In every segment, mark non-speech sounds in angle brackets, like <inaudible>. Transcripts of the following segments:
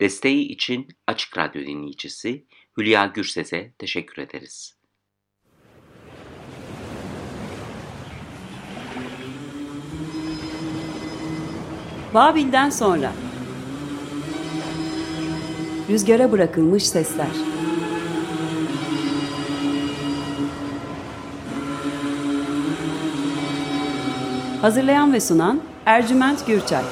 Desteği için Açık Radyo dinleyicisi Hülya Gürses'e teşekkür ederiz. Babil'den sonra. Rüzgara bırakılmış sesler. Hazırlayan ve sunan Ercüment Gürçay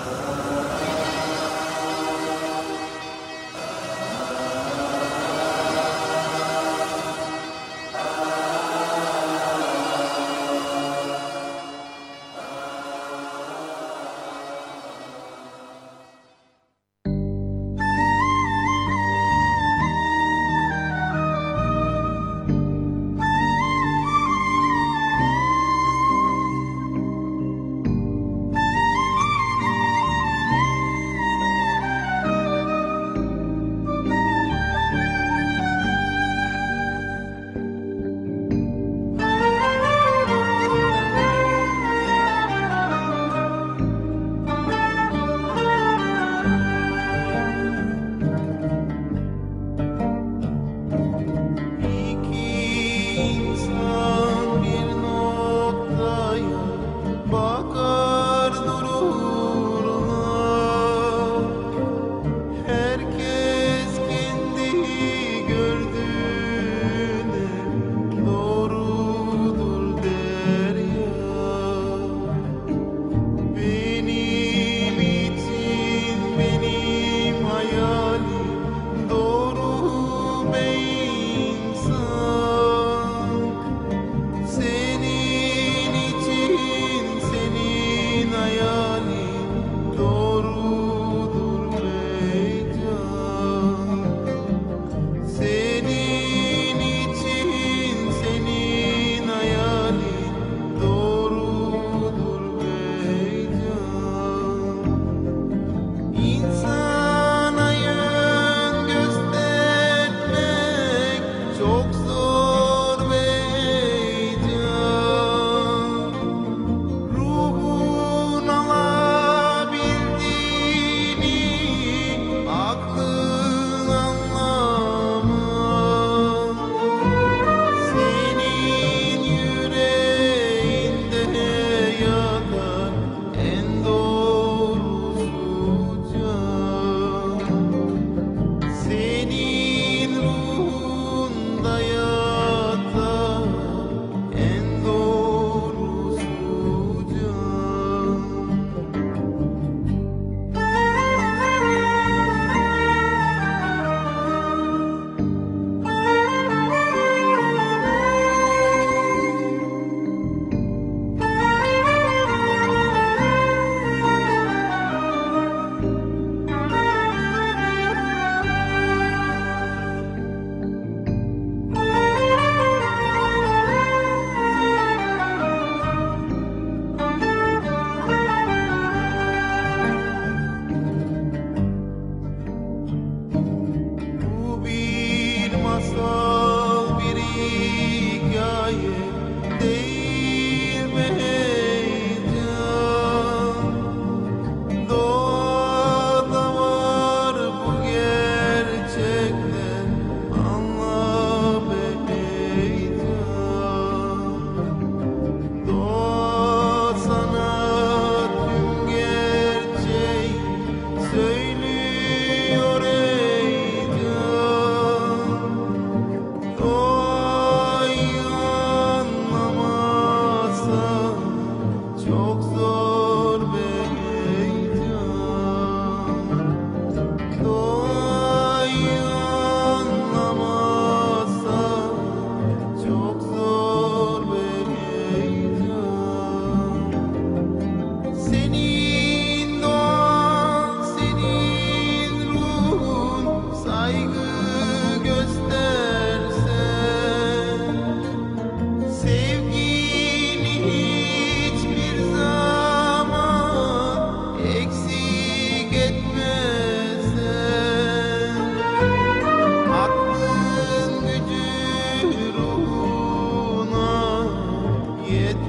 it.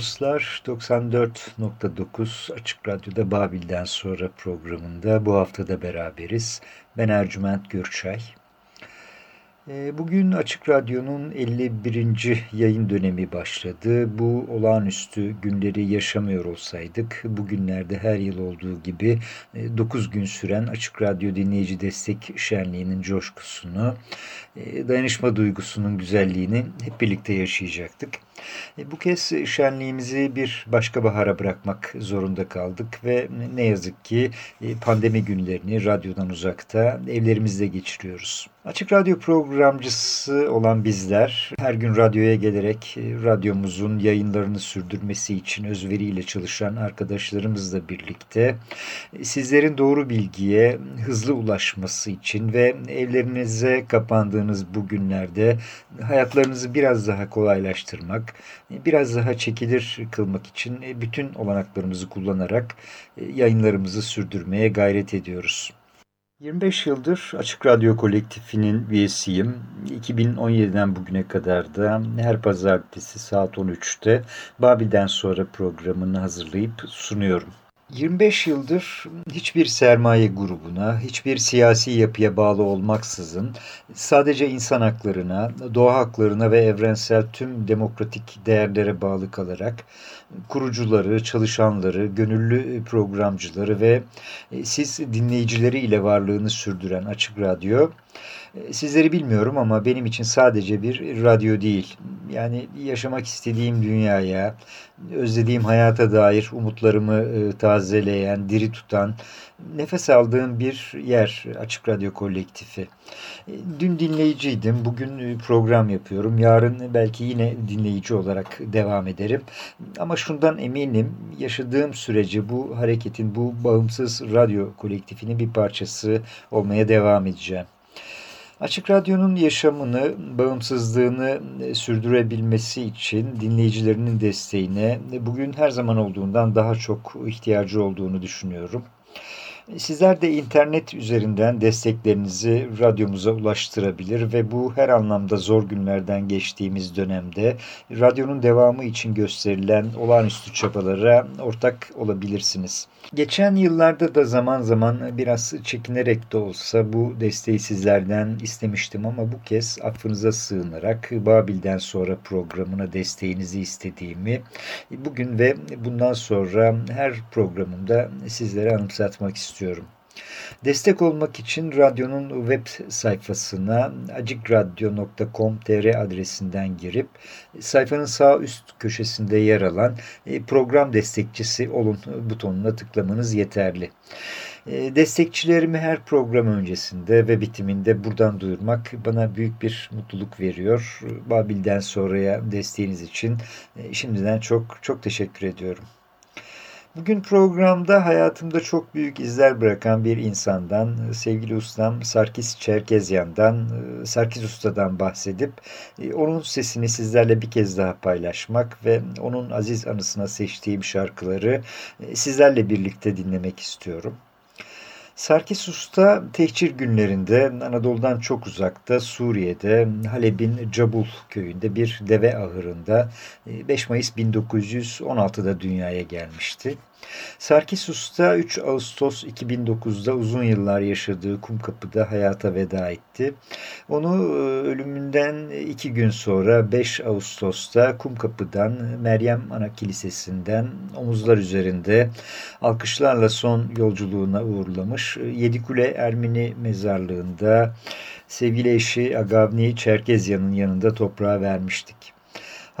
Dostlar 94.9 Açık Radyo'da Babil'den sonra programında bu haftada beraberiz. Ben Ercüment Gürçay. Ee, bugün Açık Radyo'nun 51. yayın dönemi başladı. Bu olağanüstü günleri yaşamıyor olsaydık bugünlerde her yıl olduğu gibi 9 e, gün süren Açık Radyo Dinleyici Destek Şenliği'nin coşkusunu, dayanışma duygusunun güzelliğini hep birlikte yaşayacaktık. E, bu kez şenliğimizi bir başka bahara bırakmak zorunda kaldık ve ne yazık ki pandemi günlerini radyodan uzakta evlerimizde geçiriyoruz. Açık Radyo programcısı olan bizler her gün radyoya gelerek e, radyomuzun yayınlarını sürdürmesi için özveriyle çalışan arkadaşlarımızla birlikte e, sizlerin doğru bilgiye hızlı ulaşması için ve evlerinize kapandığınız bu günlerde hayatlarınızı biraz daha kolaylaştırmak, e, biraz daha çekilir kılmak için bütün olanaklarımızı kullanarak yayınlarımızı sürdürmeye gayret ediyoruz. 25 yıldır Açık Radyo Kolektifinin üyesiyim. 2017'den bugüne kadar da her pazartesi saat 13'te Babil'den sonra programını hazırlayıp sunuyorum. 25 yıldır hiçbir sermaye grubuna, hiçbir siyasi yapıya bağlı olmaksızın sadece insan haklarına, doğa haklarına ve evrensel tüm demokratik değerlere bağlı kalarak kurucuları, çalışanları, gönüllü programcıları ve e, siz dinleyicileri ile varlığını sürdüren Açık Radyo sizleri bilmiyorum ama benim için sadece bir radyo değil. Yani yaşamak istediğim dünyaya, özlediğim hayata dair umutlarımı e, tazeleyen, diri tutan, nefes aldığım bir yer Açık Radyo Kolektifi. E, dün dinleyiciydim, bugün program yapıyorum. Yarın belki yine dinleyici olarak devam ederim. Ama şundan eminim, yaşadığım sürece bu hareketin, bu bağımsız radyo kolektifinin bir parçası olmaya devam edeceğim. Açık Radyo'nun yaşamını, bağımsızlığını e, sürdürebilmesi için dinleyicilerinin desteğine bugün her zaman olduğundan daha çok ihtiyacı olduğunu düşünüyorum. Sizler de internet üzerinden desteklerinizi radyomuza ulaştırabilir ve bu her anlamda zor günlerden geçtiğimiz dönemde radyonun devamı için gösterilen olağanüstü çabalara ortak olabilirsiniz. Geçen yıllarda da zaman zaman biraz çekinerek de olsa bu desteği sizlerden istemiştim ama bu kez affınıza sığınarak Babil'den sonra programına desteğinizi istediğimi bugün ve bundan sonra her programımda sizlere anımsatmak istiyorum. Destek olmak için radyonun web sayfasına acikradyo.com.tr adresinden girip sayfanın sağ üst köşesinde yer alan e, program destekçisi olun butonuna tıklamanız yeterli. E, destekçilerimi her program öncesinde ve bitiminde buradan duyurmak bana büyük bir mutluluk veriyor. Babil'den sonraya desteğiniz için e, şimdiden çok çok teşekkür ediyorum. Bugün programda hayatımda çok büyük izler bırakan bir insandan, sevgili ustam Sarkis Çerkezyan'dan, Sarkis Usta'dan bahsedip e, onun sesini sizlerle bir kez daha paylaşmak ve onun aziz anısına seçtiğim şarkıları e, sizlerle birlikte dinlemek istiyorum. Sarkis Usta tehcir günlerinde Anadolu'dan çok uzakta Suriye'de Halep'in Cabul köyünde bir deve ahırında 5 Mayıs 1916'da dünyaya gelmişti. Sarkis Usta 3 Ağustos 2009'da uzun yıllar yaşadığı Kumkapı'da hayata veda etti. Onu e, ölümünden iki gün sonra 5 Ağustos'ta Kumkapı'dan Meryem Ana Kilisesi'nden omuzlar üzerinde alkışlarla son yolculuğuna uğurlamış. Yedikule Ermeni mezarlığında sevgili eşi Agavni Çerkezyan'ın yanında toprağa vermiştik.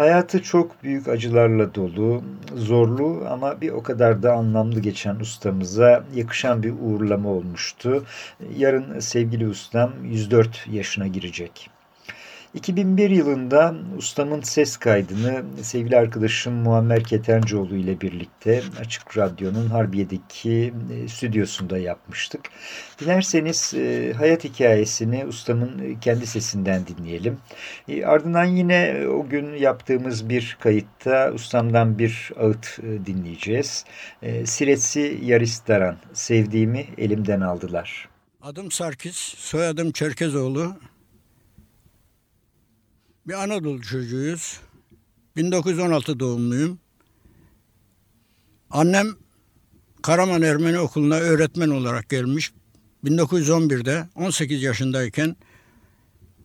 Hayatı çok büyük acılarla dolu, zorlu ama bir o kadar da anlamlı geçen ustamıza yakışan bir uğurlama olmuştu. Yarın sevgili ustam 104 yaşına girecek. 2001 yılında ustamın ses kaydını sevgili arkadaşım Muammer Ketencoğlu ile birlikte Açık Radyo'nun Harbiye'deki e, stüdyosunda yapmıştık. Dilerseniz e, hayat hikayesini ustamın kendi sesinden dinleyelim. E, ardından yine o gün yaptığımız bir kayıtta ustamdan bir ağıt dinleyeceğiz. Siretsi Yaris Daran, sevdiğimi elimden aldılar. Adım Sarkis, soyadım Çerkezoğlu. Bir Anadolu çocuğuyuz. 1916 doğumluyum. Annem Karaman Ermeni Okulu'na öğretmen olarak gelmiş. 1911'de 18 yaşındayken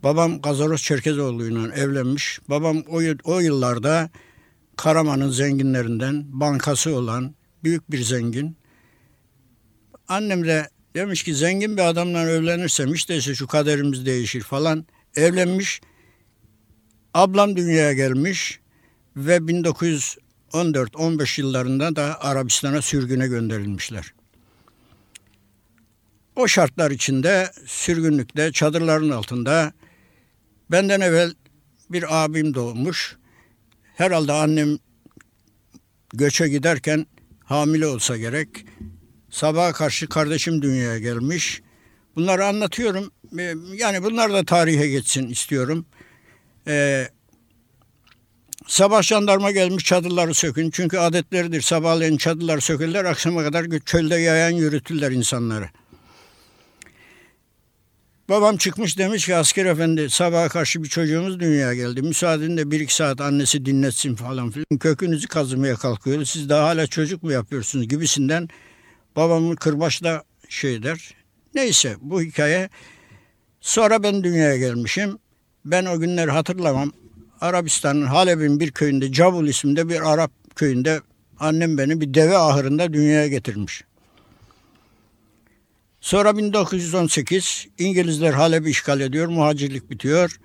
babam Gazaros Çerkezoğlu'yla evlenmiş. Babam o, o yıllarda Karaman'ın zenginlerinden bankası olan büyük bir zengin. Annem de demiş ki zengin bir adamla evlenirsem işte şu kaderimiz değişir falan. Evlenmiş. Ablam dünyaya gelmiş ve 1914-15 yıllarında da Arabistan'a sürgüne gönderilmişler. O şartlar içinde sürgünlükte çadırların altında benden evvel bir abim doğmuş. Herhalde annem göçe giderken hamile olsa gerek. Sabaha karşı kardeşim dünyaya gelmiş. Bunları anlatıyorum. Ee, yani bunlar da tarihe geçsin istiyorum. Ee, sabah jandarma gelmiş çadırları sökün. Çünkü adetleridir. Sabahleyin çadırlar sökürler. Akşama kadar çölde yayan yürütürler insanları. Babam çıkmış demiş ki asker efendi sabaha karşı bir çocuğumuz dünyaya geldi. Müsaadenle bir iki saat annesi dinletsin falan filan. Kökünüzü kazımaya kalkıyor. Siz daha hala çocuk mu yapıyorsunuz gibisinden babamın kırbaçla şey der. Neyse bu hikaye. Sonra ben dünyaya gelmişim. Ben o günleri hatırlamam. Arabistan'ın Halep'in bir köyünde Cabul isminde bir Arap köyünde annem beni bir deve ahırında dünyaya getirmiş. Sonra 1918 İngilizler Halep'i işgal ediyor, muhacirlik bitiyor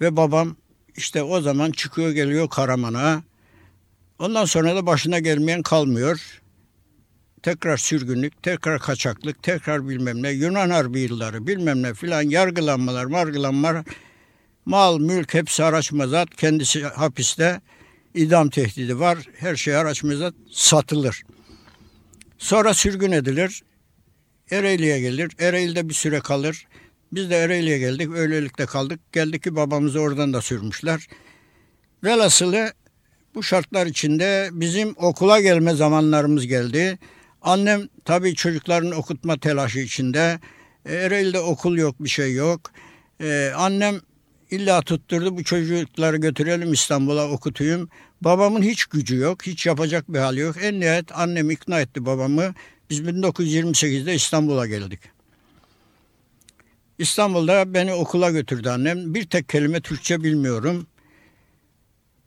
ve babam işte o zaman çıkıyor geliyor Karaman'a. Ondan sonra da başına gelmeyen kalmıyor. Tekrar sürgünlük, tekrar kaçaklık, tekrar bilmem ne, Yunan Harbi yılları bilmem ne filan yargılanmalar, margılanmalar, mal, mülk hepsi araç mezat, kendisi hapiste, idam tehdidi var, her şey araç mezat satılır. Sonra sürgün edilir, Ereğli'ye gelir. Ereğli'de bir süre kalır. Biz de Ereğli'ye geldik. Öylelikle kaldık. Geldik ki babamızı oradan da sürmüşler. Velhasılı bu şartlar içinde bizim okula gelme zamanlarımız geldi. Annem tabii çocukların okutma telaşı içinde. E, Ereğli'de okul yok, bir şey yok. Ee, annem illa tutturdu bu çocukları götürelim İstanbul'a okutayım. Babamın hiç gücü yok, hiç yapacak bir hali yok. En nihayet annem ikna etti babamı. Biz 1928'de İstanbul'a geldik. İstanbul'da beni okula götürdü annem. Bir tek kelime Türkçe bilmiyorum.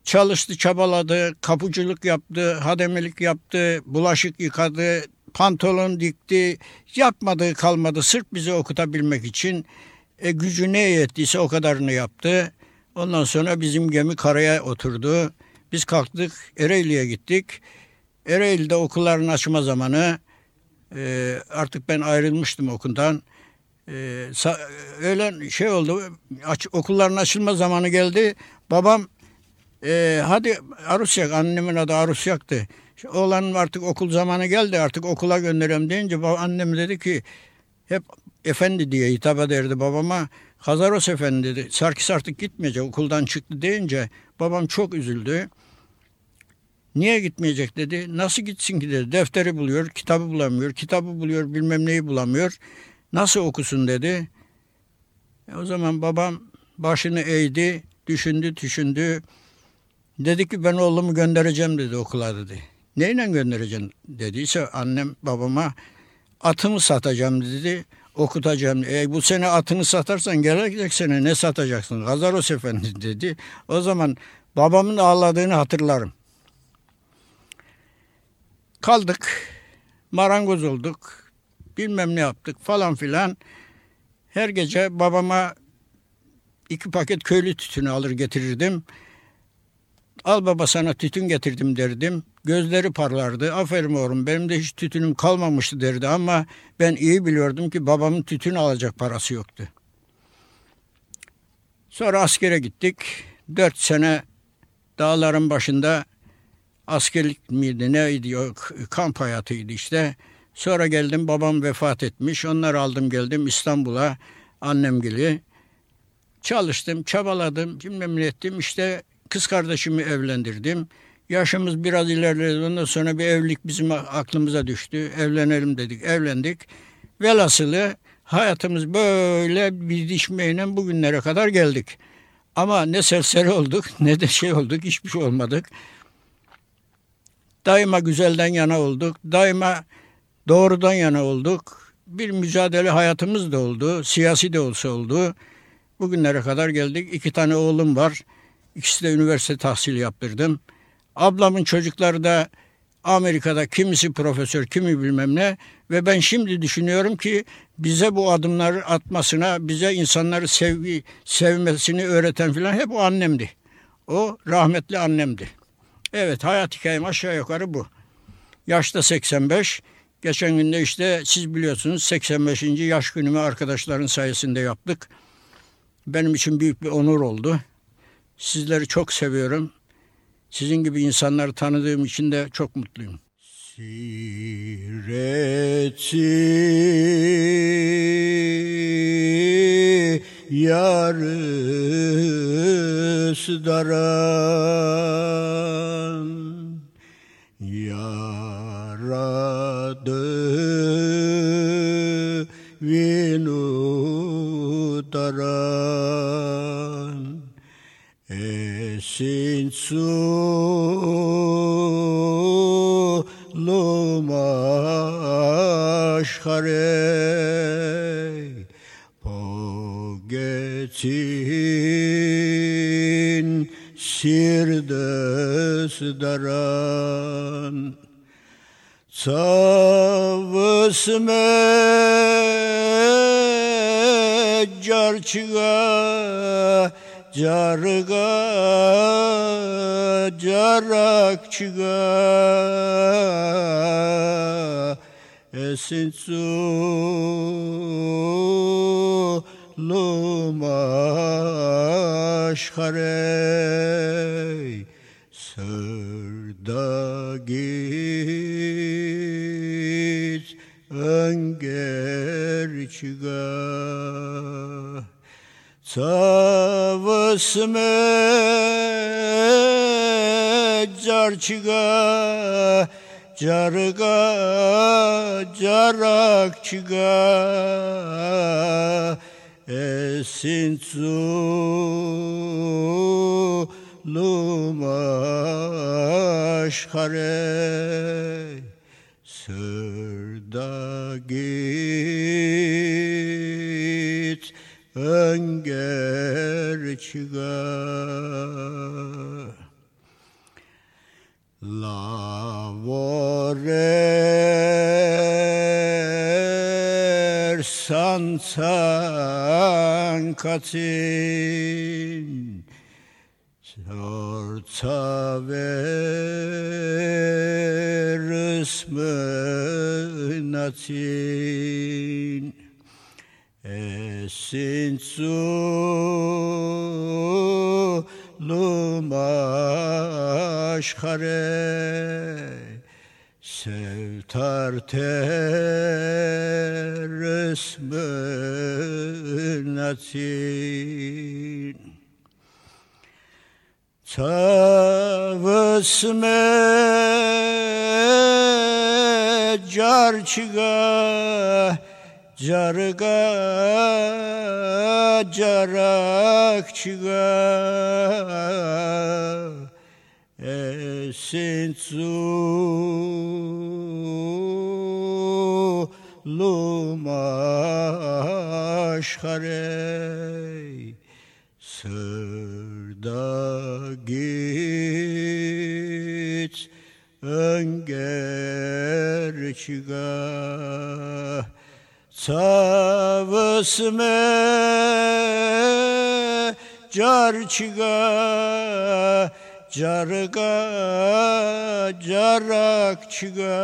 Çalıştı, çabaladı, kapıcılık yaptı, hademelik yaptı, bulaşık yıkadı, pantolon dikti. Yapmadığı kalmadı sırf bizi okutabilmek için. E, gücü ne yettiyse o kadarını yaptı. Ondan sonra bizim gemi karaya oturdu. Biz kalktık, Ereğli'ye gittik. Ereğli'de okulların açma zamanı e, artık ben ayrılmıştım okuldan. E, öğlen şey oldu, aç, okulların açılma zamanı geldi. Babam e, hadi Arusyak, annemin adı Arusyak'tı. Oğlanın artık okul zamanı geldi artık okula gönderem deyince annem dedi ki hep efendi diye hitap ederdi babama. Hazaros efendi dedi. Sarkis artık gitmeyecek okuldan çıktı deyince babam çok üzüldü. Niye gitmeyecek dedi. Nasıl gitsin ki dedi. Defteri buluyor, kitabı bulamıyor. Kitabı buluyor, bilmem neyi bulamıyor. Nasıl okusun dedi. E o zaman babam başını eğdi, düşündü, düşündü. Dedi ki ben oğlumu göndereceğim dedi okula dedi. Neyle göndereceğim dediyse annem babama atımı satacağım dedi. Okutacağım. E, bu sene atını satarsan gelecek sene ne satacaksın? Gazaros Efendi dedi. O zaman babamın ağladığını hatırlarım. Kaldık. Marangoz olduk. Bilmem ne yaptık falan filan. Her gece babama iki paket köylü tütünü alır getirirdim. Al baba sana tütün getirdim derdim. Gözleri parlardı. Aferin oğlum benim de hiç tütünüm kalmamıştı derdi ama ben iyi biliyordum ki babamın tütün alacak parası yoktu. Sonra askere gittik. Dört sene dağların başında askerlik miydi neydi o kamp hayatıydı işte. Sonra geldim babam vefat etmiş. Onları aldım geldim İstanbul'a annem gibi. Çalıştım, çabaladım, cimremle ettim. İşte kız kardeşimi evlendirdim. Yaşımız biraz ilerledi. Ondan sonra bir evlilik bizim aklımıza düştü. Evlenelim dedik, evlendik. Velhasılı hayatımız böyle bir dişmeyle bugünlere kadar geldik. Ama ne serseri olduk <laughs> ne de şey olduk hiçbir şey olmadık. Daima güzelden yana olduk. Daima doğrudan yana olduk. Bir mücadele hayatımız da oldu. Siyasi de olsa oldu. Bugünlere kadar geldik. İki tane oğlum var. İkisi de üniversite tahsili yaptırdım. Ablamın çocukları da Amerika'da kimisi profesör, kimi bilmem ne ve ben şimdi düşünüyorum ki bize bu adımları atmasına, bize insanları sevgi, sevmesini öğreten filan hep o annemdi. O rahmetli annemdi. Evet hayat hikayem aşağı yukarı bu. Yaşta 85. Geçen günde işte siz biliyorsunuz 85. yaş günümü arkadaşların sayesinde yaptık. Benim için büyük bir onur oldu. Sizleri çok seviyorum. Sizin gibi insanları tanıdığım için de çok mutluyum. Sireti yarısı daran sirdes daran. Savısme carçıga carga carakçıga esin su lumaşkare Savısme carçıga carga carakçıga esin su lumaşkare sırda git önger çıga Lavorer sansan katin Sorta ver ısmınatin Esin su lumaşkare Sevtar ter ısmınatin Tavısme carçıga carga carakçıga esin su lumaşkare sırda git önger çıga Savısme carçıga carga carakçıga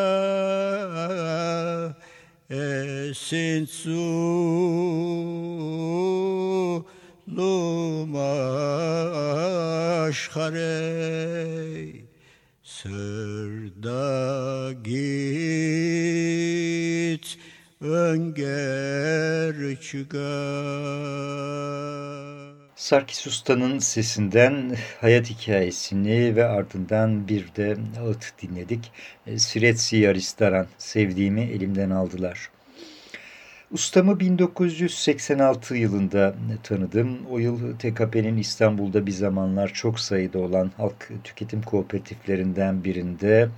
esin su lumaşkare sırda git önger çıkar. Sarkis Usta'nın sesinden hayat hikayesini ve ardından bir de ağıt dinledik. Siretsi Yaristaran, sevdiğimi elimden aldılar. Ustamı 1986 yılında tanıdım. O yıl TKP'nin İstanbul'da bir zamanlar çok sayıda olan halk tüketim kooperatiflerinden birinde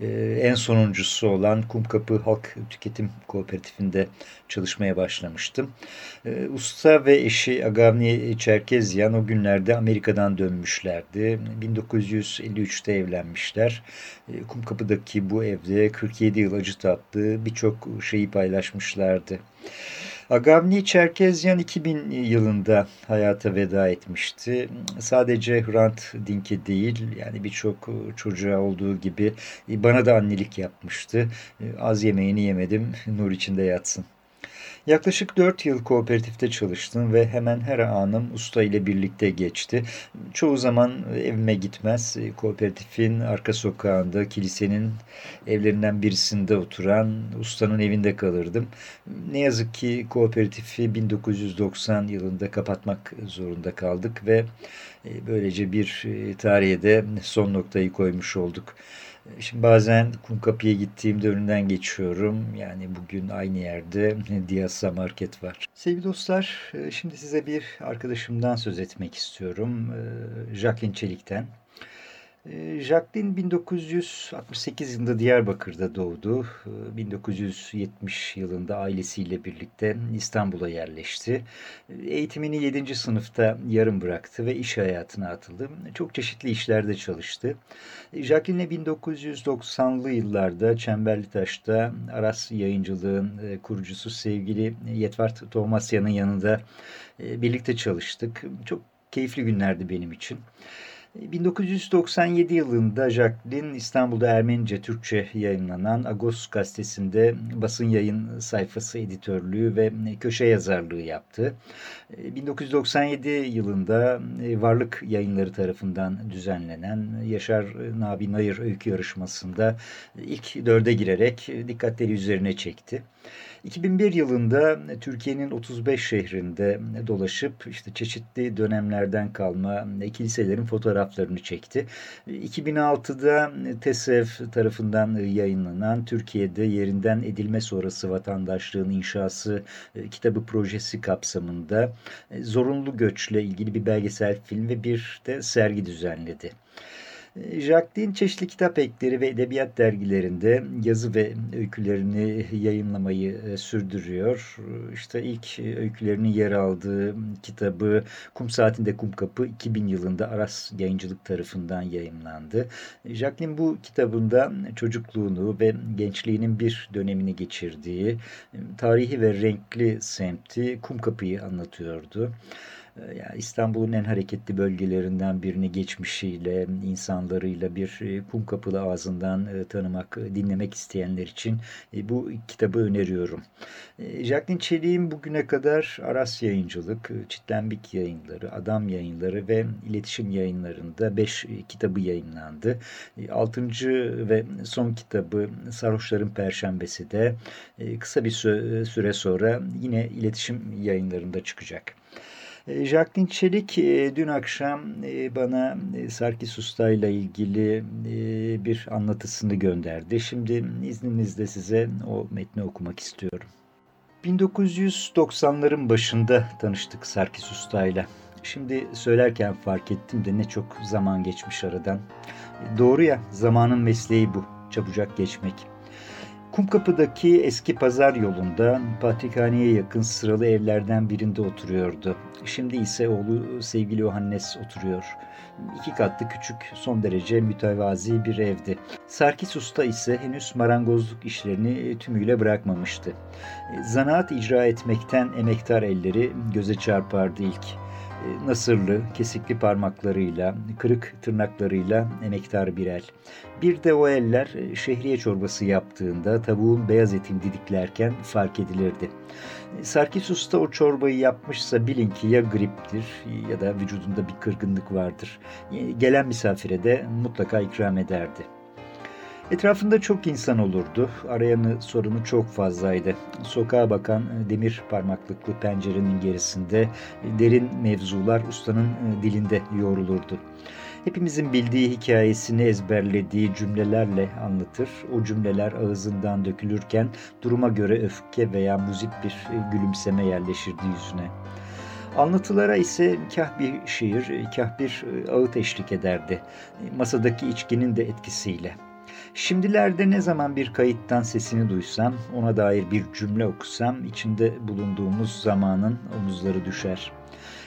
e, en sonuncusu olan Kumkapı Halk Tüketim Kooperatifinde çalışmaya başlamıştım. E, usta ve eşi Agavni Çerkezyan o günlerde Amerika'dan dönmüşlerdi. 1953'te evlenmişler. E, Kumkapı'daki bu evde 47 yıl acı tatlı birçok şeyi paylaşmışlardı. Agavni Çerkezyan 2000 yılında hayata veda etmişti. Sadece Hrant Dink'e değil yani birçok çocuğa olduğu gibi bana da annelik yapmıştı. Az yemeğini yemedim nur içinde yatsın. Yaklaşık 4 yıl kooperatifte çalıştım ve hemen her anım usta ile birlikte geçti. Çoğu zaman evime gitmez. Kooperatifin arka sokağında, kilisenin evlerinden birisinde oturan ustanın evinde kalırdım. Ne yazık ki kooperatifi 1990 yılında kapatmak zorunda kaldık ve e, böylece bir e, tarihe de son noktayı koymuş olduk. Şimdi bazen Kumkapı'ya gittiğimde önünden geçiyorum. Yani bugün aynı yerde <laughs> Diyasa Market var. Sevgili dostlar, e, şimdi size bir arkadaşımdan söz etmek istiyorum. E, Jacqueline Çelik'ten. Ee, Jacqueline 1968 yılında Diyarbakır'da doğdu. 1970 ee, yılında ailesiyle birlikte İstanbul'a yerleşti. Ee, eğitimini 7. sınıfta yarım bıraktı ve iş hayatına atıldı. Çok çeşitli işlerde çalıştı. Jacqueline 1990'lı yıllarda Çemberlitaş'ta Aras Yayıncılığın e, kurucusu sevgili Yetvart Tomasyan'ın yanında e, birlikte çalıştık. Çok keyifli günlerdi benim için. 1997 yılında Jacqueline İstanbul'da Ermenice Türkçe yayınlanan Agos gazetesinde basın yayın sayfası editörlüğü ve köşe yazarlığı yaptı. 1997 yılında Varlık Yayınları tarafından düzenlenen Yaşar Nabi Nayır öykü yarışmasında ilk dörde girerek dikkatleri üzerine çekti. 2001 yılında Türkiye'nin 35 şehrinde dolaşıp işte çeşitli dönemlerden kalma kiliselerin fotoğraflarını çekti. 2006'da TESEV tarafından yayınlanan Türkiye'de yerinden edilme sonrası vatandaşlığın inşası e, kitabı projesi kapsamında e, zorunlu göçle ilgili bir belgesel film ve bir de sergi düzenledi. Jacqueline çeşitli kitap ekleri ve edebiyat dergilerinde yazı ve öykülerini yayınlamayı e, sürdürüyor. İşte ilk öykülerinin yer aldığı kitabı Kum Saatinde Kum Kapı 2000 yılında Aras Yayıncılık tarafından yayınlandı. Jacqueline bu kitabında çocukluğunu ve gençliğinin bir dönemini geçirdiği tarihi ve renkli semti Kum Kapı'yı anlatıyordu. Ee, yani İstanbul'un en hareketli bölgelerinden birini geçmişiyle, insanlarıyla bir e, kum kapılı ağzından e, tanımak, dinlemek isteyenler için e, bu kitabı öneriyorum. Jacqueline Çelik'in bugüne kadar Aras Yayıncılık, Çitlenbik Yayınları, Adam Yayınları ve İletişim Yayınlarında 5 kitabı yayınlandı. 6. ve son kitabı Sarhoşların Perşembesi de kısa bir süre sonra yine İletişim Yayınlarında çıkacak. E, Jacqueline Çelik e, dün akşam e, bana Sarkis Usta ile ilgili bir anlatısını gönderdi. Şimdi izninizle size o metni okumak istiyorum. 1990'ların başında tanıştık Sarkis Usta ile. Şimdi söylerken fark ettim de ne çok zaman geçmiş aradan. Doğru ya zamanın mesleği bu. Çabucak geçmek. Kumkapı'daki eski pazar yolunda patrikhaneye yakın sıralı evlerden birinde oturuyordu. Şimdi ise oğlu sevgili Yohannes oturuyor. İki katlı küçük son derece mütevazi bir evdi. Sarkis Usta ise henüz marangozluk işlerini tümüyle bırakmamıştı. Zanaat icra etmekten emektar elleri göze çarpardı ilk. Nasırlı, kesikli parmaklarıyla, kırık tırnaklarıyla emektar bir el. Bir de o eller e, şehriye çorbası yaptığında tavuğun beyaz etini didiklerken fark edilirdi. Sarkis Usta o çorbayı yapmışsa bilin ki ya griptir ya da vücudunda bir kırgınlık vardır. Gelen misafire de mutlaka ikram ederdi. Etrafında çok insan olurdu. Arayanı sorunu çok fazlaydı. Sokağa bakan e, demir parmaklıklı pencerenin gerisinde e, derin mevzular ustanın e, dilinde yoğrulurdu. Hepimizin bildiği hikayesini ezberlediği cümlelerle anlatır. O cümleler ağzından dökülürken duruma göre öfke veya muzip bir gülümseme yerleşirdi yüzüne. Anlatılara ise kah bir şiir, kah bir ağıt eşlik ederdi. Masadaki içkinin de etkisiyle. Şimdilerde ne zaman bir kayıttan sesini duysam, ona dair bir cümle okusam, içinde bulunduğumuz zamanın omuzları düşer.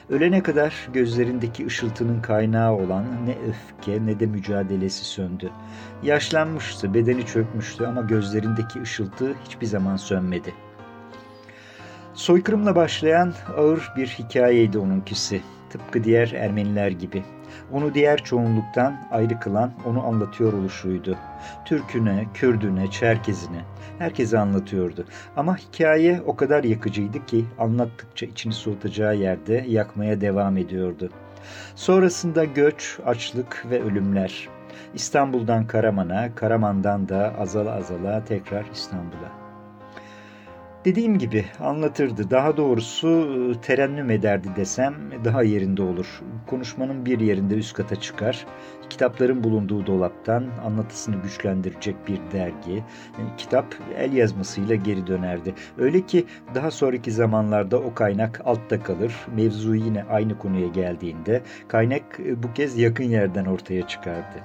Ölene kadar gözlerindeki ışıltının kaynağı olan ne öfke ne de mücadelesi söndü. Yaşlanmıştı, bedeni çökmüştü ama gözlerindeki ışıltı hiçbir zaman sönmedi. Soykırımla başlayan ağır bir hikayeydi onunkisi. Tıpkı diğer Ermeniler gibi. Onu diğer çoğunluktan ayrı kılan onu anlatıyor oluşuydu. Türküne, Kürdüne, Çerkezine herkese anlatıyordu. Ama hikaye o kadar yakıcıydı ki anlattıkça içini soğutacağı yerde yakmaya devam ediyordu. Sonrasında göç, açlık ve ölümler. İstanbul'dan Karaman'a, Karaman'dan da azala azala tekrar İstanbul'a. Dediğim gibi anlatırdı. Daha doğrusu ıı, terennüm ederdi desem daha yerinde olur. Konuşmanın bir yerinde üst kata çıkar. Kitapların bulunduğu dolaptan anlatısını güçlendirecek bir dergi, kitap el yazmasıyla geri dönerdi. Öyle ki daha sonraki zamanlarda o kaynak altta kalır. Mevzu yine aynı konuya geldiğinde kaynak ıı, bu kez yakın yerden ortaya çıkardı.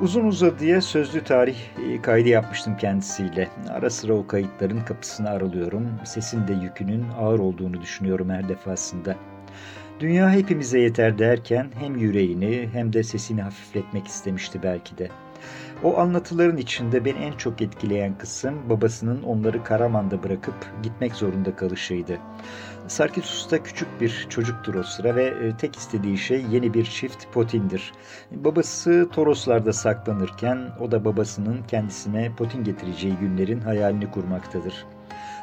Uzun uzadıya sözlü tarih e, kaydı yapmıştım kendisiyle. Ara sıra o kayıtların kapısını aralıyorum. Sesin de yükünün ağır olduğunu düşünüyorum her defasında. Dünya hepimize yeter derken hem yüreğini hem de sesini hafifletmek istemişti belki de. O anlatıların içinde beni en çok etkileyen kısım babasının onları Karaman'da bırakıp gitmek zorunda kalışıydı. Sarkis Usta küçük bir çocuktur o sıra ve e, tek istediği şey yeni bir çift potindir. Babası Toroslarda saklanırken o da babasının kendisine potin getireceği günlerin hayalini kurmaktadır.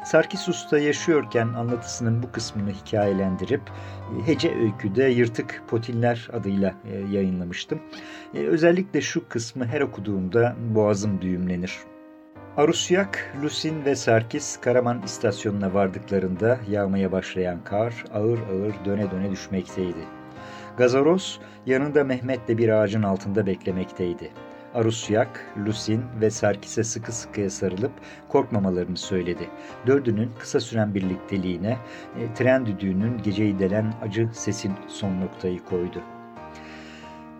Sarkis Usta yaşıyorken anlatısının bu kısmını hikayelendirip e, Hece Öykü'de Yırtık Potinler adıyla e, yayınlamıştım. Özellikle şu kısmı her okuduğumda boğazım düğümlenir. Arusyak, Lusin ve Sarkis Karaman istasyonuna vardıklarında yağmaya başlayan kar ağır ağır döne döne düşmekteydi. Gazaros yanında Mehmet'le bir ağacın altında beklemekteydi. Arusyak, Lusin ve Sarkis'e sıkı sıkıya sarılıp korkmamalarını söyledi. Dördünün kısa süren birlikteliğine e, tren düdüğünün geceyi delen acı sesin son noktayı koydu.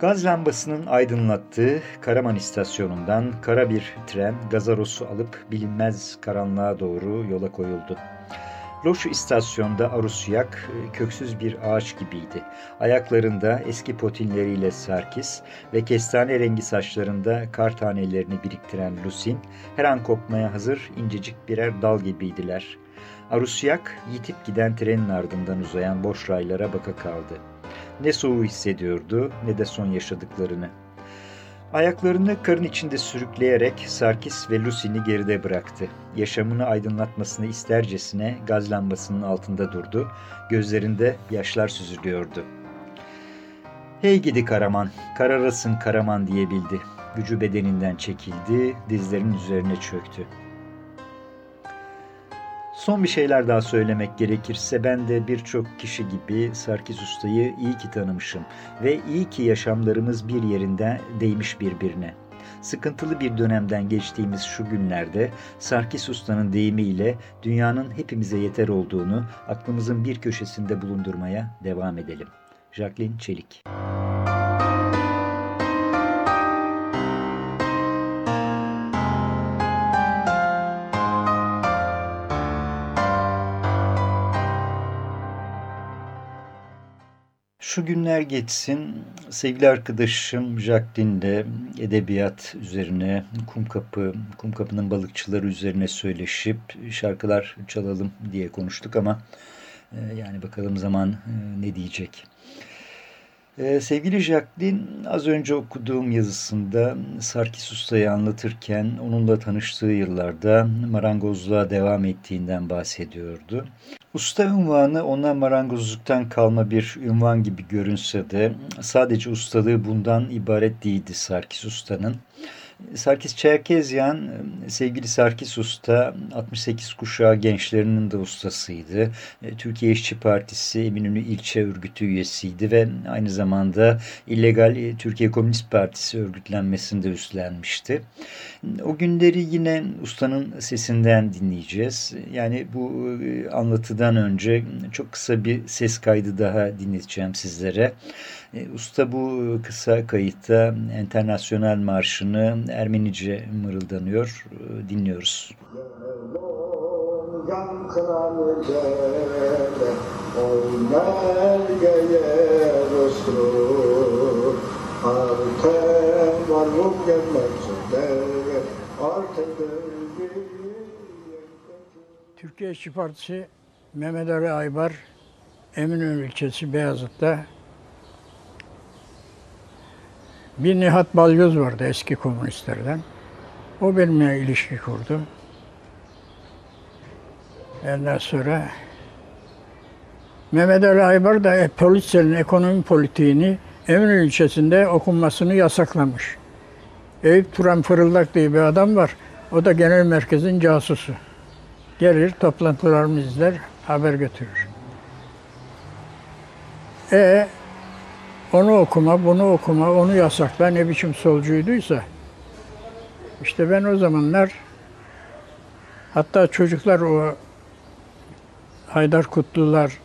Gaz lambasının aydınlattığı Karaman istasyonundan kara bir tren Gazaros'u alıp bilinmez karanlığa doğru yola koyuldu. Loş istasyonda Arusyak e, köksüz bir ağaç gibiydi. Ayaklarında eski potinleriyle Sarkis ve kestane rengi saçlarında kar tanelerini biriktiren Lusin her an kopmaya hazır incecik birer dal gibiydiler. Arusyak yitip giden trenin ardından uzayan boş raylara baka kaldı. Ne soğuğu hissediyordu ne de son yaşadıklarını. Ayaklarını karın içinde sürükleyerek Sarkis ve Lucy'ni geride bıraktı. Yaşamını aydınlatmasını istercesine gaz lambasının altında durdu. Gözlerinde yaşlar süzülüyordu. Hey gidi Karaman, kararasın Karaman diyebildi. Gücü bedeninden çekildi, dizlerinin üzerine çöktü. Son bir şeyler daha söylemek gerekirse ben de birçok kişi gibi Sarkis Usta'yı iyi ki tanımışım ve iyi ki yaşamlarımız bir yerinde değmiş birbirine. Sıkıntılı bir dönemden geçtiğimiz şu günlerde Sarkis Usta'nın deyimiyle dünyanın hepimize yeter olduğunu aklımızın bir köşesinde bulundurmaya devam edelim. Jacqueline Çelik Şu günler geçsin. Sevgili arkadaşım Jacqueline'le edebiyat üzerine, Kumkapı, Kumkapı'nın balıkçıları üzerine söyleşip şarkılar çalalım diye konuştuk ama e, yani bakalım zaman e, ne diyecek. Ee, sevgili Jacqueline az önce okuduğum yazısında Sarkis Usta'yı anlatırken onunla tanıştığı yıllarda marangozluğa devam ettiğinden bahsediyordu. Usta unvanı ona marangozluktan kalma bir ünvan gibi görünse de sadece ustalığı bundan ibaret değildi Sarkis Usta'nın. Sarkis Çerkezyan, sevgili Sarkis Usta, 68 kuşağı gençlerinin de ustasıydı. E, Türkiye İşçi Partisi Eminönü İlçe Örgütü üyesiydi ve aynı zamanda illegal e, Türkiye Komünist Partisi örgütlenmesinde üstlenmişti. O günleri yine ustanın sesinden dinleyeceğiz. Yani bu e, anlatıdan önce çok kısa bir ses kaydı daha dinleteceğim sizlere. Usta bu kısa kayıtta Enternasyonel Marşı'nı Ermenice mırıldanıyor. Dinliyoruz. Türkiye İşçi Partisi Mehmet Ali Aybar Eminönü ilçesi Beyazıt'ta bir Nihat Balyoz vardı eski komünistlerden. O benimle ilişki kurdu. Ondan sonra Mehmet Ali Aybar da Politser'in ekonomi politiğini Eminönü ilçesinde okunmasını yasaklamış. Eyüp Turan Fırıldak diye bir adam var. O da genel merkezin casusu. Gelir, toplantılarımı izler, haber götürür. E onu okuma, bunu okuma, onu yasakla ne biçim solcuyduysa. İşte ben o zamanlar hatta çocuklar o Haydar Kutlular,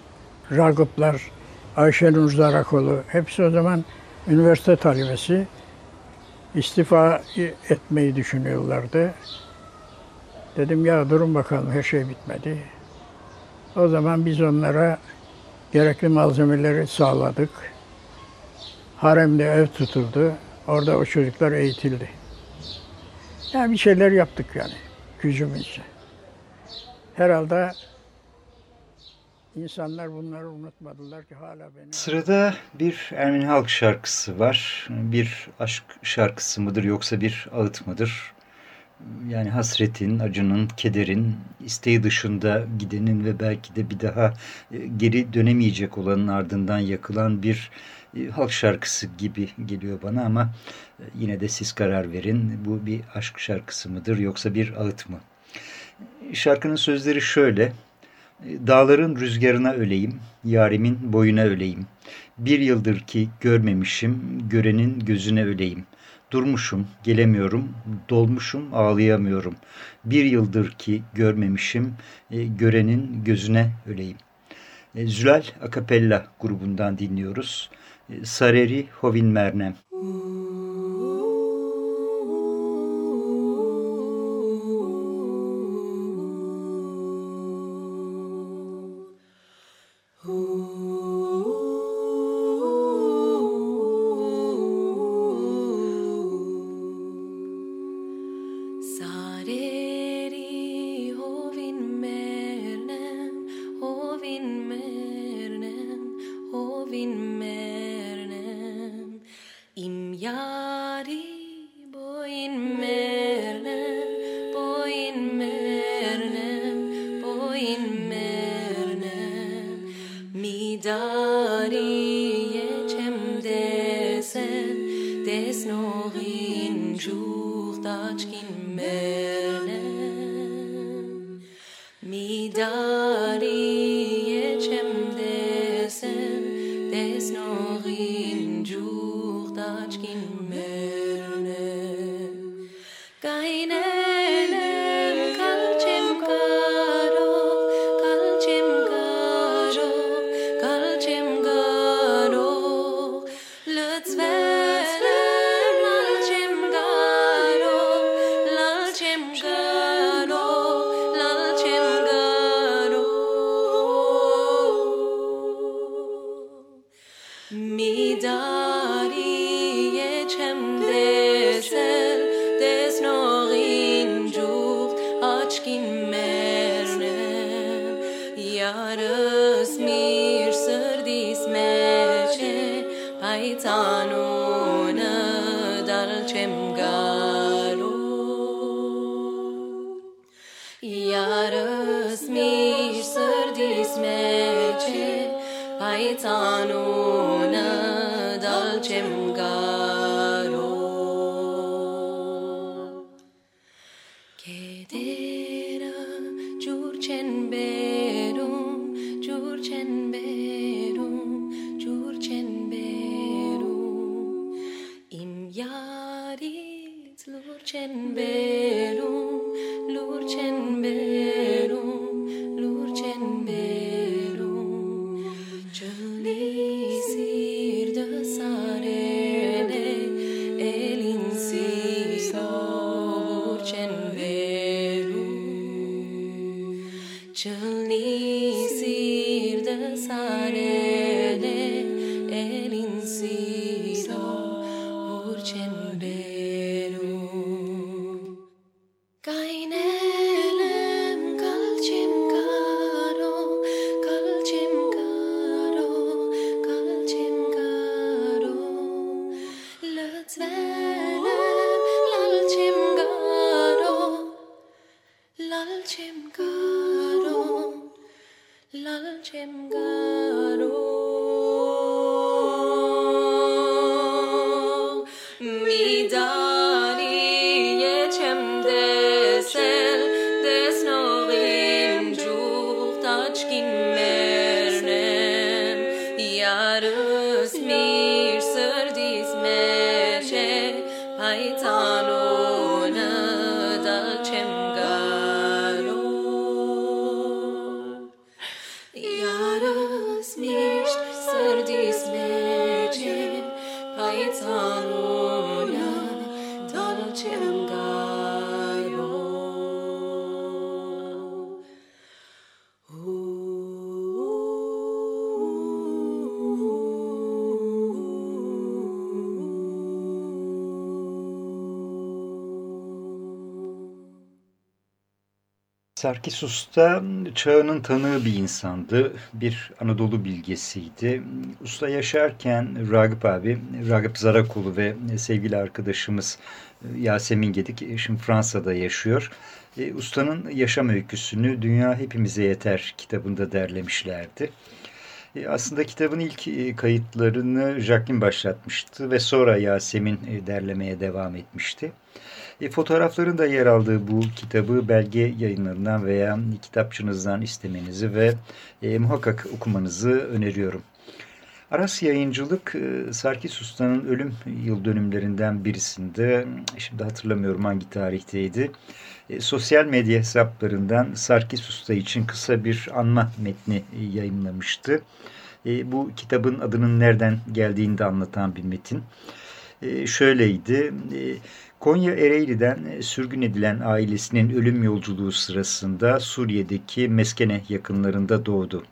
Ragıplar, Ayşenur Zarakoğlu hepsi o zaman üniversite talebesi istifa etmeyi düşünüyorlardı. Dedim ya durun bakalım her şey bitmedi. O zaman biz onlara gerekli malzemeleri sağladık. Haremde ev tutuldu. Orada o çocuklar eğitildi. Yani bir şeyler yaptık yani gücümüzce. Herhalde insanlar bunları unutmadılar ki hala beni... Sırada bir Ermeni halk şarkısı var. Bir aşk şarkısı mıdır yoksa bir ağıt mıdır? Yani hasretin, acının, kederin, isteği dışında gidenin ve belki de bir daha e, geri dönemeyecek olanın ardından yakılan bir halk şarkısı gibi geliyor bana ama e, yine de siz karar verin. Bu bir aşk şarkısı mıdır yoksa bir ağıt mı? Şarkının sözleri şöyle. Dağların rüzgarına öleyim, yarimin boyuna öleyim. Bir yıldır ki görmemişim, görenin gözüne öleyim. Durmuşum, gelemiyorum, dolmuşum, ağlayamıyorum. Bir yıldır ki görmemişim, e, görenin gözüne öleyim. E, Zülal Akapella grubundan dinliyoruz. Sareri Hovin Mernem. Sunday. Sarkis Usta çağının tanığı bir insandı. Bir Anadolu bilgesiydi. Usta yaşarken Ragıp abi, Ragıp Zarakolu ve sevgili arkadaşımız Yasemin Gedik şimdi Fransa'da yaşıyor. E, Ustanın yaşam öyküsünü Dünya Hepimize Yeter kitabında derlemişlerdi. E, Aslında kitabın ilk e, kayıtlarını Jacqueline başlatmıştı ve sonra Yasemin e, derlemeye devam etmişti. E, fotoğrafların da yer aldığı bu kitabı belge yayınlarından veya kitapçınızdan istemenizi ve e, muhakkak okumanızı öneriyorum. Aras Yayıncılık, e, Sarkis Usta'nın ölüm yıl dönümlerinden birisinde, şimdi hatırlamıyorum hangi tarihteydi, e, sosyal medya hesaplarından Sarkis Usta için kısa bir anma metni e, yayınlamıştı. Bu kitabın adının nereden geldiğini de anlatan bir metin. Şöyleydi, Konya Ereğli'den sürgün edilen ailesinin ölüm yolculuğu sırasında Suriye'deki Meskene yakınlarında doğdu.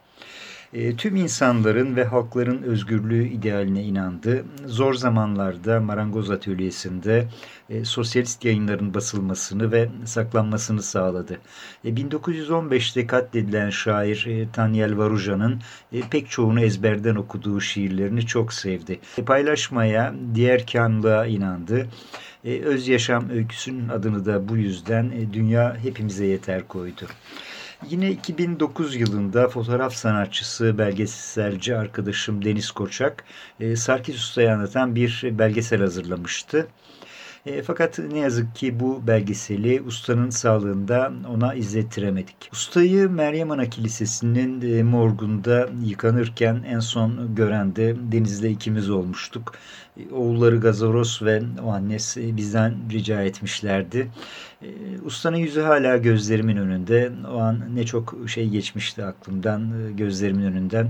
E, tüm insanların ve halkların özgürlüğü idealine inandı. Zor zamanlarda marangoz atölyesinde e, sosyalist yayınların basılmasını ve saklanmasını sağladı. E, 1915'te katledilen şair e, Tanyel Varuja'nın e, pek çoğunu ezberden okuduğu şiirlerini çok sevdi. E, paylaşmaya, diğer kanlığa inandı. E, öz yaşam öyküsünün adını da bu yüzden e, Dünya Hepimize Yeter koydu. Yine 2009 yılında fotoğraf sanatçısı, belgeselci arkadaşım Deniz Koçak, e, Sarkis Usta'yı anlatan bir belgesel hazırlamıştı. E, fakat ne yazık ki bu belgeseli ustanın sağlığında ona izlettiremedik. Ustayı Meryem Ana Kilisesi'nin e, morgunda yıkanırken en son gören de Deniz'le ikimiz olmuştuk. E, oğulları Gazaros ve o annesi bizden rica etmişlerdi. E, ustanın yüzü hala gözlerimin önünde. O an ne çok şey geçmişti aklımdan, e, gözlerimin önünden.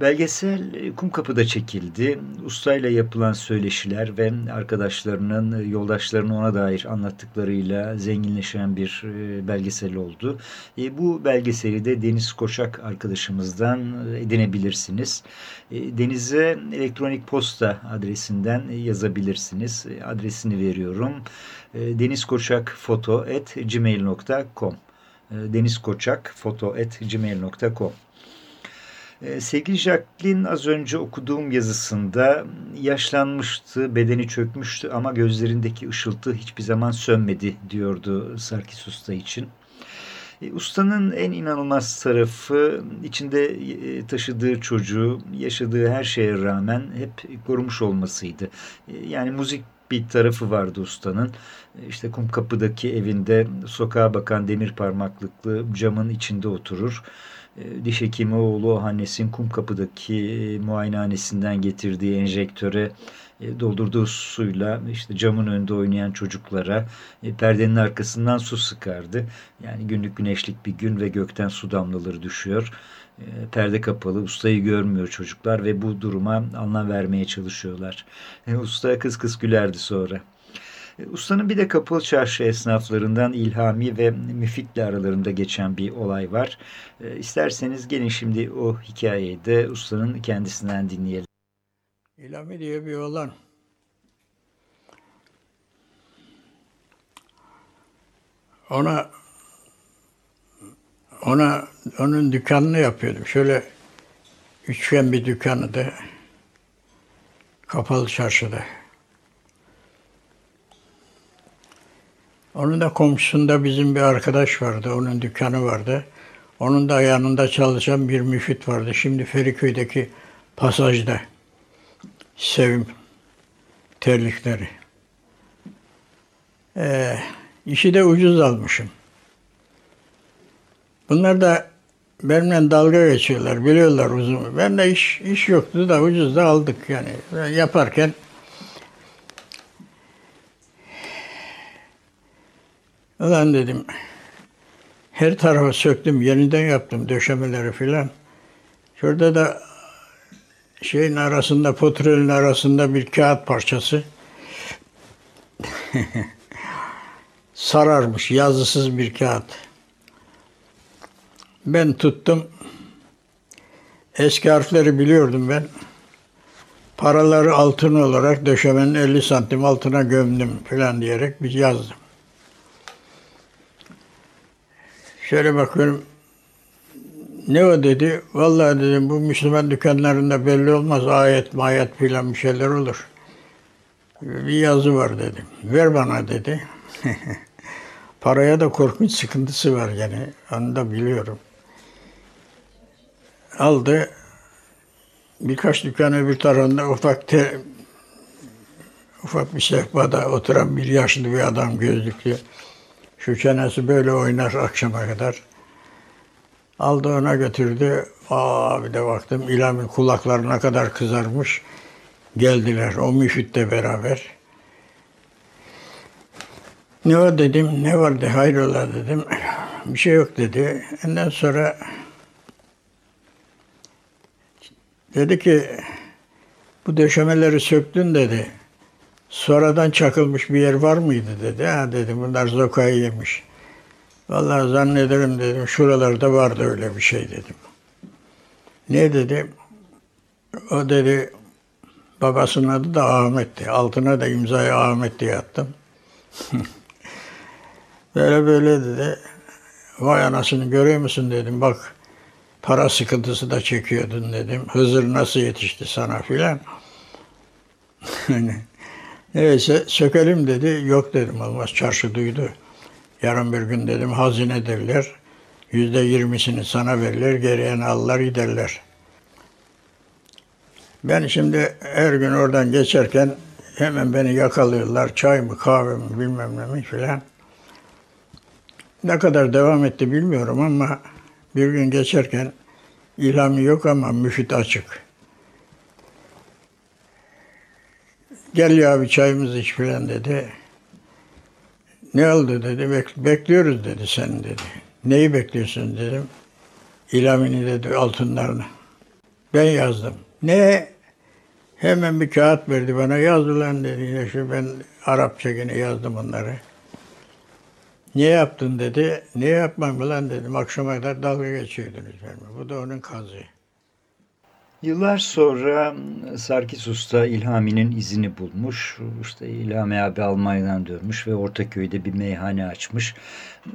Belgesel e, Kumkapı'da çekildi. Ustayla yapılan söyleşiler ve arkadaşlarının, e, yoldaşlarının ona dair anlattıklarıyla zenginleşen bir e, belgesel oldu. Bu belgeseli de Deniz Koçak arkadaşımızdan edinebilirsiniz. Deniz'e elektronik posta adresinden yazabilirsiniz. Adresini veriyorum. denizkoçakfoto.gmail.com denizkoçakfoto.gmail.com sevgili Jacqueline az önce okuduğum yazısında yaşlanmıştı, bedeni çökmüştü ama gözlerindeki ışıltı hiçbir zaman sönmedi diyordu Sarkis Usta için. E, ustanın en inanılmaz tarafı içinde e, taşıdığı çocuğu, yaşadığı her şeye rağmen hep korumuş olmasıydı. E, yani müzik bir tarafı vardı ustanın. İşte Kumkapı'daki evinde sokağa bakan demir parmaklıklı camın içinde oturur diş hekimi oğlu Hannes'in Kumkapı'daki e, muayenehanesinden getirdiği enjektöre e, doldurduğu suyla işte camın önünde oynayan çocuklara perdenin arkasından su sıkardı. Yani günlük güneşlik bir gün ve gökten su damlaları düşüyor. Perde kapalı, ustayı görmüyor çocuklar ve bu duruma anlam vermeye çalışıyorlar. Usta kıs kıs gülerdi sonra. Ustanın bir de kapalı çarşı esnaflarından İlhami ve Müfit'le aralarında geçen bir olay var. İsterseniz gelin şimdi o hikayeyi de ustanın kendisinden dinleyelim. İlhami diye bir olan ona ona onun dükkanını yapıyordum. Şöyle üçgen bir dükkanı da kapalı çarşıda. Onun da komşusunda bizim bir arkadaş vardı. Onun dükkanı vardı. Onun da yanında çalışan bir müfit vardı. Şimdi Feriköy'deki pasajda. Sevim terlikleri. Ee, işi de ucuz almışım. Bunlar da benimle dalga geçiyorlar, biliyorlar uzun. Ben de iş, iş yoktu da ucuz da aldık yani. yaparken Ulan dedim, her tarafa söktüm, yeniden yaptım döşemeleri filan. Şurada da şeyin arasında, potrelin arasında bir kağıt parçası. <laughs> Sararmış, yazısız bir kağıt. Ben tuttum. Eski harfleri biliyordum ben. Paraları altın olarak döşemenin 50 santim altına gömdüm falan diyerek bir yazdım. Şöyle bakıyorum. Ne o dedi? Vallahi dedim bu Müslüman dükkanlarında belli olmaz. Ayet mayet filan bir şeyler olur. Bir yazı var dedim. Ver bana dedi. <laughs> Paraya da korkunç sıkıntısı var yani. Onu da biliyorum. Aldı. Birkaç dükkan öbür tarafında ufak te, ufak bir sehpada oturan bir yaşlı bir adam gözlüklü. Şu çenesi böyle oynar akşama kadar. Aldı ona götürdü. Aa bir de baktım İlham'ın kulaklarına kadar kızarmış. Geldiler o müfitle beraber. Ne var dedim, ne var de hayrola dedim. Bir şey yok dedi. Ondan sonra dedi ki bu döşemeleri söktün dedi. Sonradan çakılmış bir yer var mıydı dedi. Ha dedim bunlar zokayı yemiş. Vallahi zannederim dedim şuralarda vardı öyle bir şey dedim. Ne dedi? O dedi babasının adı da Ahmet'ti. Altına da imzayı Ahmet diye attım. <laughs> böyle böyle dedi. Vay anasını görüyor musun dedim. Bak para sıkıntısı da çekiyordun dedim. Hızır nasıl yetişti sana filan. <laughs> Neyse sökelim dedi. Yok dedim olmaz çarşı duydu. Yarın bir gün dedim hazine derler. Yüzde yirmisini sana verirler, geriyeni alırlar giderler. Ben şimdi her gün oradan geçerken hemen beni yakalıyorlar. Çay mı, kahve mi, bilmem ne mi filan. Ne kadar devam etti bilmiyorum ama bir gün geçerken ilhamı yok ama müfit açık. Gel ya bir çayımız iç filan dedi. Ne oldu dedi. Bek bekliyoruz dedi sen dedi. Neyi bekliyorsun dedim. İlamini dedi altınlarını. Ben yazdım. Ne? Hemen bir kağıt verdi bana. Yaz ulan dedi. Yine şu ben Arapça yine yazdım onları. Niye yaptın dedi. Niye yapmam ulan dedim. Akşama kadar dalga geçiyordunuz benimle. Bu da onun kazı. Yıllar sonra Sarkis Usta İlhami'nin izini bulmuş. İşte İlhami abi Almanya'dan dönmüş ve Ortaköy'de bir meyhane açmış.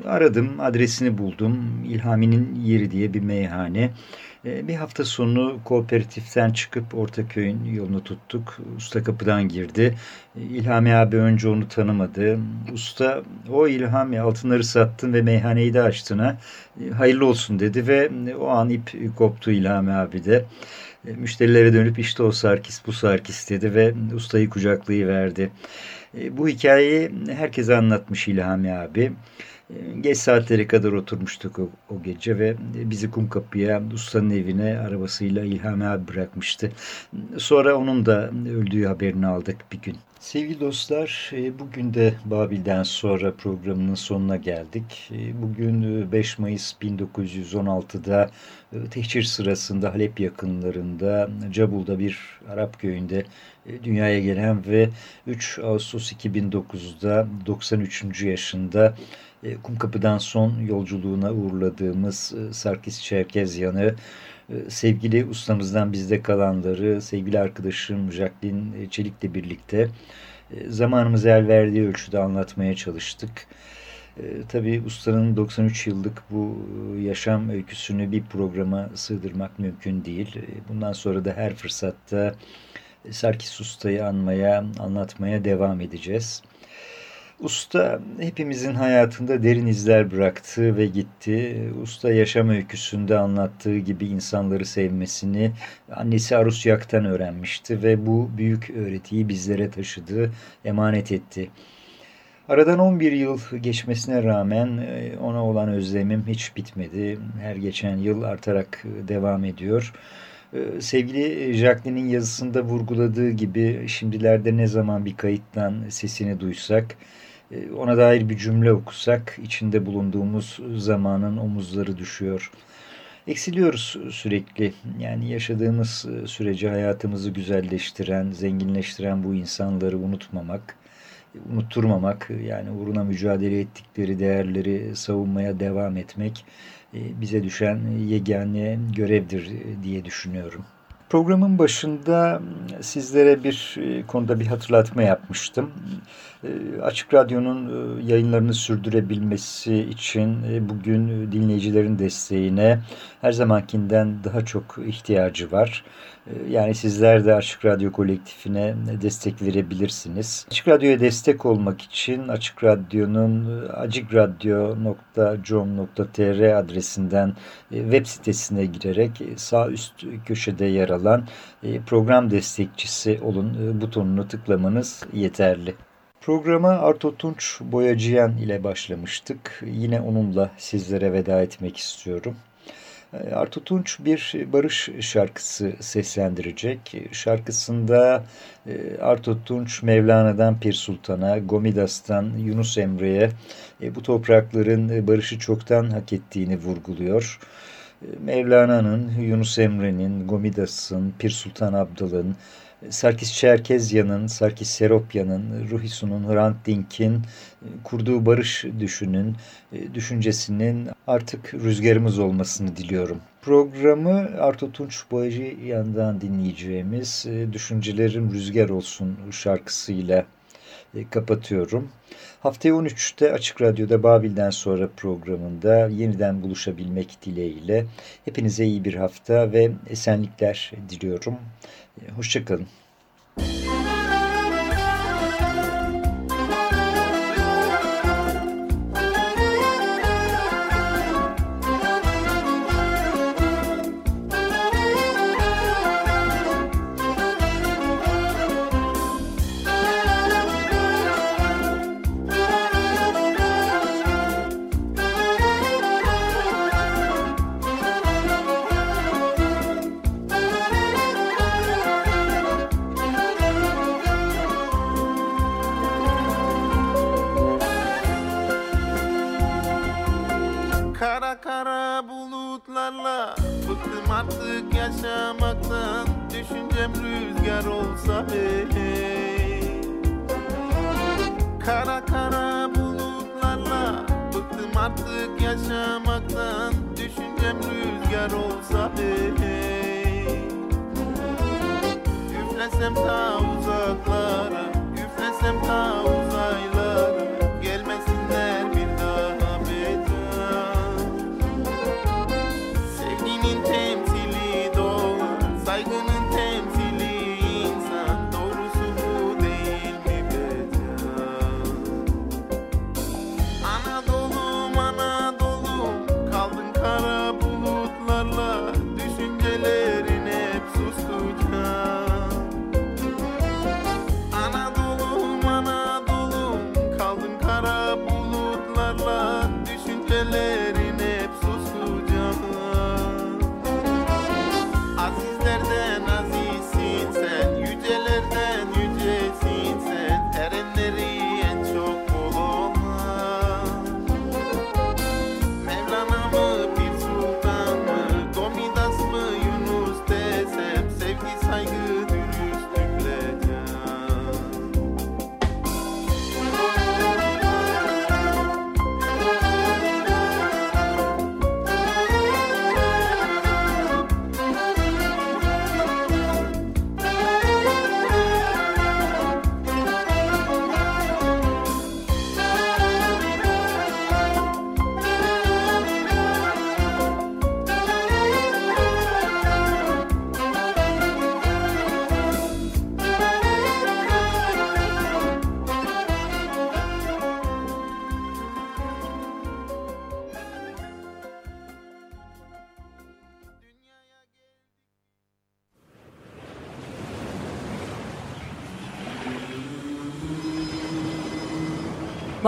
Aradım, adresini buldum. İlhami'nin yeri diye bir meyhane. Ee, bir hafta sonu kooperatiften çıkıp Ortaköy'ün yolunu tuttuk. Usta kapıdan girdi. İlhami abi önce onu tanımadı. Usta o İlhami altınları sattın ve meyhaneyi de açtın ha. Hayırlı olsun dedi ve o an ip koptu İlhami abi de. Müşterilere dönüp işte o Sarkis bu Sarkis dedi ve ustayı kucaklayıverdi. Bu hikayeyi herkese anlatmış İlhami abi. Geç saatlere kadar oturmuştuk o, o gece ve bizi Kumkapı'ya ustanın evine arabasıyla İlhami abi bırakmıştı. Sonra onun da öldüğü haberini aldık bir gün. Sevgili dostlar, e, bugün de Babil'den sonra programının sonuna geldik. E, bugün 5 e, Mayıs 1916'da tehcir sırasında Halep yakınlarında Cabul'da bir Arap köyünde dünyaya gelen ve 3 Ağustos 2009'da 93. yaşında Kumkapı'dan son yolculuğuna uğurladığımız Sarkis Çerkezyan'ı sevgili ustamızdan bizde kalanları, sevgili arkadaşım Jacqueline Çelik'le birlikte zamanımız el verdiği ölçüde anlatmaya çalıştık. Tabii ustanın 93 yıllık bu yaşam öyküsünü bir programa sığdırmak mümkün değil. Bundan sonra da her fırsatta Sarkis Usta'yı anmaya, anlatmaya devam edeceğiz. Usta hepimizin hayatında derin izler bıraktı ve gitti. Usta yaşam öyküsünde anlattığı gibi insanları sevmesini annesi Arusyak'tan öğrenmişti ve bu büyük öğretiyi bizlere taşıdı, emanet etti. Aradan 11 yıl geçmesine rağmen e, ona olan özlemim hiç bitmedi. Her geçen yıl artarak devam ediyor. E, sevgili Jacqueline'in yazısında vurguladığı gibi şimdilerde ne zaman bir kayıttan sesini duysak ona dair bir cümle okusak içinde bulunduğumuz zamanın omuzları düşüyor. Eksiliyoruz sürekli. Yani yaşadığımız sürece hayatımızı güzelleştiren, zenginleştiren bu insanları unutmamak, unutturmamak, yani uğruna mücadele ettikleri değerleri savunmaya devam etmek e, bize düşen yegane görevdir diye düşünüyorum. Programın başında sizlere bir e, konuda bir hatırlatma yapmıştım. E, Açık Radyo'nun e, yayınlarını sürdürebilmesi için bugün dinleyicilerin desteğine her zamankinden daha çok ihtiyacı var. Yani sizler de Açık Radyo kolektifine destek verebilirsiniz. Açık Radyo'ya destek olmak için Açık Radyo'nun acikradyo.com.tr adresinden web sitesine girerek sağ üst köşede yer alan program destekçisi olun butonunu tıklamanız yeterli. Programa Arto Tunç Boyacıyan ile başlamıştık. Yine onunla sizlere veda etmek istiyorum. Ee, Artu Tunç bir barış şarkısı seslendirecek. Şarkısında e, Artu Tunç Mevlana'dan Pir Sultan'a, Gomidas'tan Yunus Emre'ye e, bu toprakların barışı çoktan hak ettiğini vurguluyor. E, Mevlana'nın, Yunus Emre'nin, Gomidas'ın, Pir Sultan Abdal'ın, Sarkis Çerkezya'nın, Sarkis Seropya'nın, Ruhisu'nun, Hrant Dink'in e, kurduğu barış düşünün, e, düşüncesinin artık rüzgarımız olmasını diliyorum. Programı Arto Tunç Boyacı yandan dinleyeceğimiz e, Düşüncelerim Rüzgar Olsun şarkısıyla kapatıyorum. Haftaya 13'te Açık Radyo'da Babil'den sonra programında yeniden buluşabilmek dileğiyle hepinize iyi bir hafta ve esenlikler diliyorum. Hoşçakalın.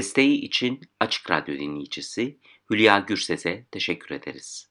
Desteği için Açık Radyo dinleyicisi Hülya Gürses'e teşekkür ederiz.